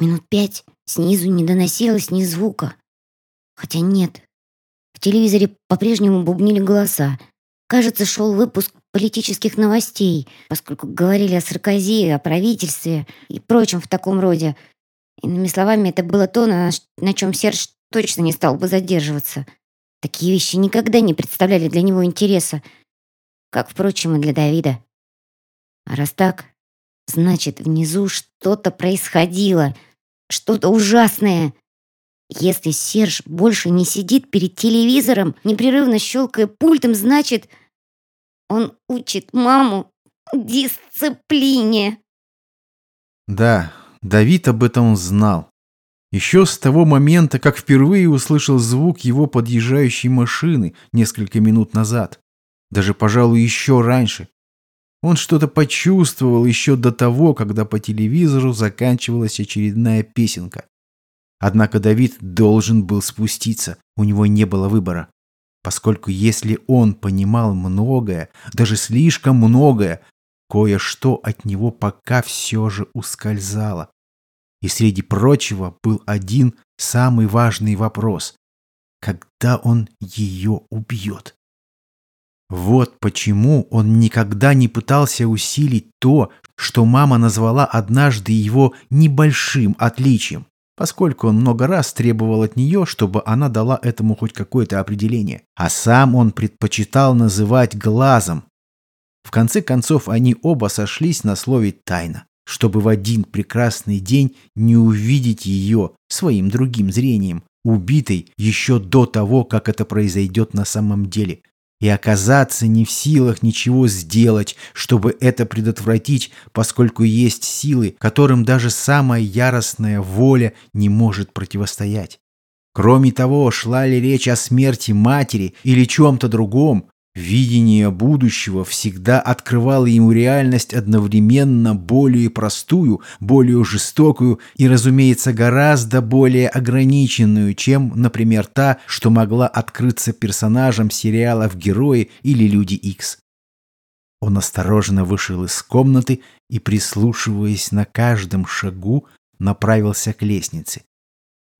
Минут пять снизу не доносилось ни звука. Хотя нет. В телевизоре по-прежнему бубнили голоса. Кажется, шел выпуск политических новостей, поскольку говорили о Саркози, о правительстве и прочем в таком роде. Иными словами, это было то, на, на чем Серж точно не стал бы задерживаться. Такие вещи никогда не представляли для него интереса, как, впрочем, и для Давида. А раз так, значит, внизу что-то происходило, что-то ужасное. Если Серж больше не сидит перед телевизором, непрерывно щелкая пультом, значит, он учит маму дисциплине. Да, Давид об этом знал. Еще с того момента, как впервые услышал звук его подъезжающей машины несколько минут назад. Даже, пожалуй, еще раньше. Он что-то почувствовал еще до того, когда по телевизору заканчивалась очередная песенка. Однако Давид должен был спуститься, у него не было выбора. Поскольку если он понимал многое, даже слишком многое, кое-что от него пока все же ускользало. И среди прочего был один самый важный вопрос. Когда он ее убьет? Вот почему он никогда не пытался усилить то, что мама назвала однажды его небольшим отличием, поскольку он много раз требовал от нее, чтобы она дала этому хоть какое-то определение. А сам он предпочитал называть глазом. В конце концов, они оба сошлись на слове «тайна» чтобы в один прекрасный день не увидеть ее своим другим зрением, убитой еще до того, как это произойдет на самом деле, и оказаться не в силах ничего сделать, чтобы это предотвратить, поскольку есть силы, которым даже самая яростная воля не может противостоять. Кроме того, шла ли речь о смерти матери или чем-то другом, Видение будущего всегда открывало ему реальность одновременно более простую, более жестокую и, разумеется, гораздо более ограниченную, чем, например, та, что могла открыться персонажам сериалов «Герои» или «Люди Икс». Он осторожно вышел из комнаты и, прислушиваясь на каждом шагу, направился к лестнице.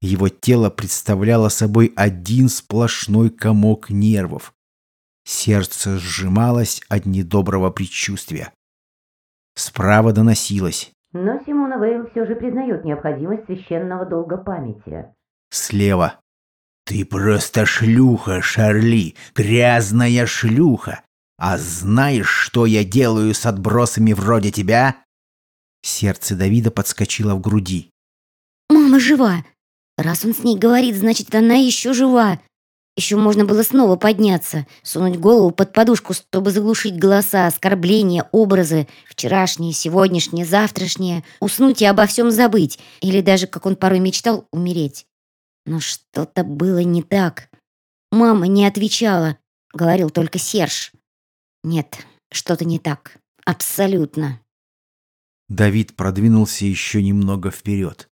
Его тело представляло собой один сплошной комок нервов. Сердце сжималось от недоброго предчувствия. Справа доносилось. Но Симона Вейл все же признает необходимость священного долга памяти. Слева. Ты просто шлюха, Шарли, грязная шлюха. А знаешь, что я делаю с отбросами вроде тебя? Сердце Давида подскочило в груди. Мама жива. Раз он с ней говорит, значит, она еще жива. Еще можно было снова подняться, сунуть голову под подушку, чтобы заглушить голоса, оскорбления, образы, вчерашние, сегодняшние, завтрашние, уснуть и обо всем забыть, или даже, как он порой мечтал, умереть. Но что-то было не так. Мама не отвечала, говорил только Серж. Нет, что-то не так. Абсолютно. Давид продвинулся еще немного вперед.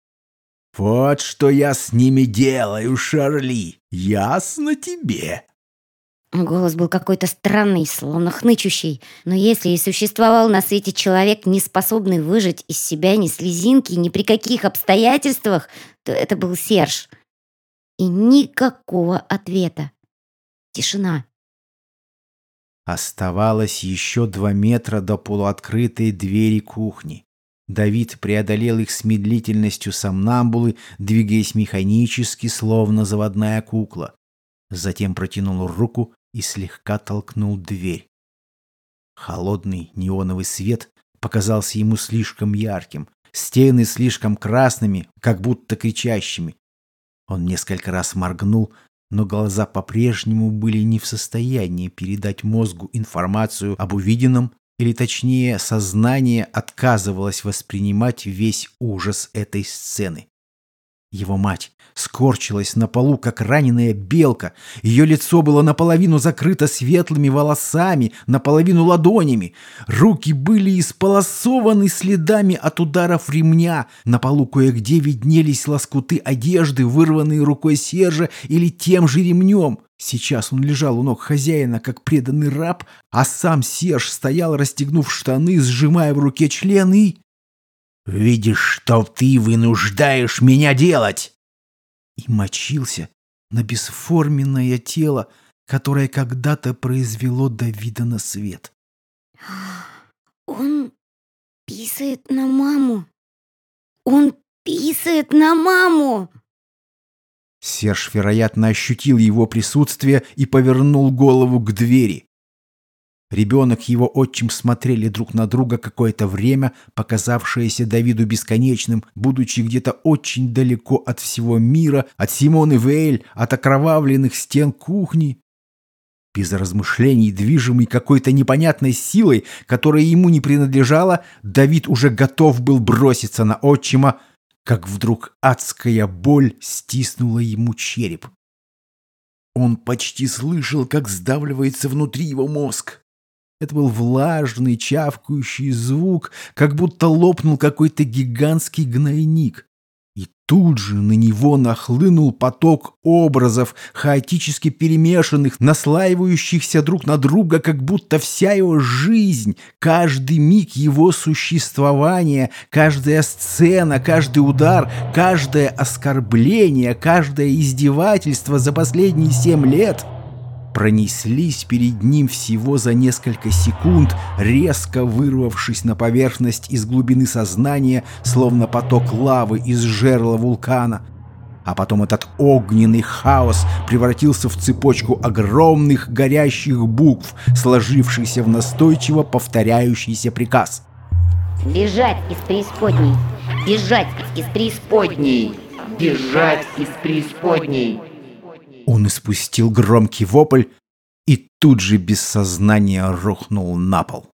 «Вот что я с ними делаю, Шарли! Ясно тебе?» Голос был какой-то странный, словно хнычущий. Но если и существовал на свете человек, не способный выжить из себя ни слезинки, ни при каких обстоятельствах, то это был Серж. И никакого ответа. Тишина. Оставалось еще два метра до полуоткрытой двери кухни. Давид преодолел их с медлительностью сомнамбулы, двигаясь механически, словно заводная кукла. Затем протянул руку и слегка толкнул дверь. Холодный неоновый свет показался ему слишком ярким, стены слишком красными, как будто кричащими. Он несколько раз моргнул, но глаза по-прежнему были не в состоянии передать мозгу информацию об увиденном или точнее сознание отказывалось воспринимать весь ужас этой сцены. Его мать скорчилась на полу, как раненая белка. Ее лицо было наполовину закрыто светлыми волосами, наполовину ладонями. Руки были исполосованы следами от ударов ремня. На полу кое-где виднелись лоскуты одежды, вырванные рукой Сержа или тем же ремнем. Сейчас он лежал у ног хозяина, как преданный раб, а сам Серж стоял, расстегнув штаны, сжимая в руке член и... Видишь, что ты вынуждаешь меня делать!» И мочился на бесформенное тело, которое когда-то произвело Давида на свет. Он писает на маму. Он писает на маму. Серж, вероятно, ощутил его присутствие и повернул голову к двери. Ребенок и его отчим смотрели друг на друга какое-то время, показавшееся Давиду бесконечным, будучи где-то очень далеко от всего мира, от Симоны Вейль, от окровавленных стен кухни. Без размышлений, движимый какой-то непонятной силой, которая ему не принадлежала, Давид уже готов был броситься на отчима, как вдруг адская боль стиснула ему череп. Он почти слышал, как сдавливается внутри его мозг. Это был влажный, чавкающий звук, как будто лопнул какой-то гигантский гнойник. И тут же на него нахлынул поток образов, хаотически перемешанных, наслаивающихся друг на друга, как будто вся его жизнь, каждый миг его существования, каждая сцена, каждый удар, каждое оскорбление, каждое издевательство за последние семь лет — пронеслись перед ним всего за несколько секунд, резко вырвавшись на поверхность из глубины сознания, словно поток лавы из жерла вулкана. А потом этот огненный хаос превратился в цепочку огромных горящих букв, сложившихся в настойчиво повторяющийся приказ. «Бежать из преисподней! Бежать из преисподней! Бежать из преисподней!» Он испустил громкий вопль и тут же без сознания рухнул на пол.